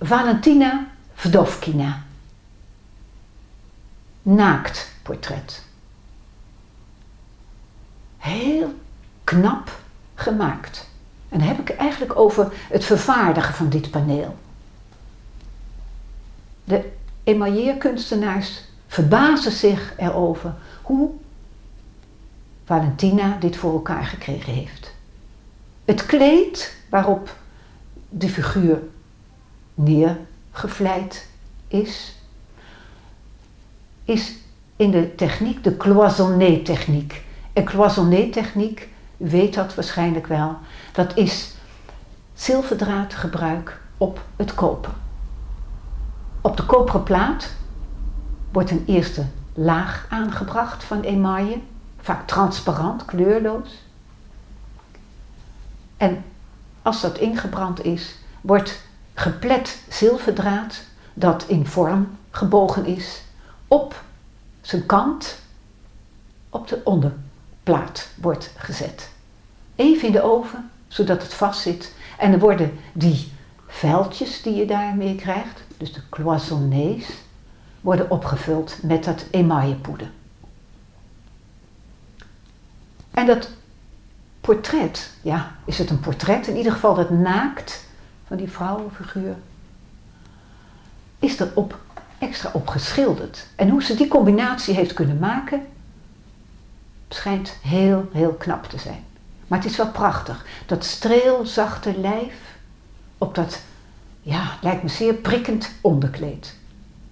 Valentina Vdovkina. Naaktportret. Heel knap gemaakt. En dan heb ik eigenlijk over het vervaardigen van dit paneel. De emailleerkunstenaars verbazen zich erover hoe Valentina dit voor elkaar gekregen heeft. Het kleed waarop de figuur neergevleid is, is in de techniek de cloisonné-techniek. En cloisonné-techniek, u weet dat waarschijnlijk wel, dat is zilverdraadgebruik op het koper. Op de koperen plaat wordt een eerste laag aangebracht van emaille, vaak transparant, kleurloos. En als dat ingebrand is, wordt geplet zilverdraad, dat in vorm gebogen is, op zijn kant op de onderplaat wordt gezet. Even in de oven, zodat het vast zit. En dan worden die vuiltjes die je daarmee krijgt, dus de cloisonnés, worden opgevuld met dat emaillepoeder. En dat portret, ja, is het een portret? In ieder geval dat naakt van die vrouwenfiguur, is er op, extra op geschilderd. En hoe ze die combinatie heeft kunnen maken, schijnt heel, heel knap te zijn. Maar het is wel prachtig. Dat streelzachte lijf op dat, ja, lijkt me zeer prikkend onderkleed.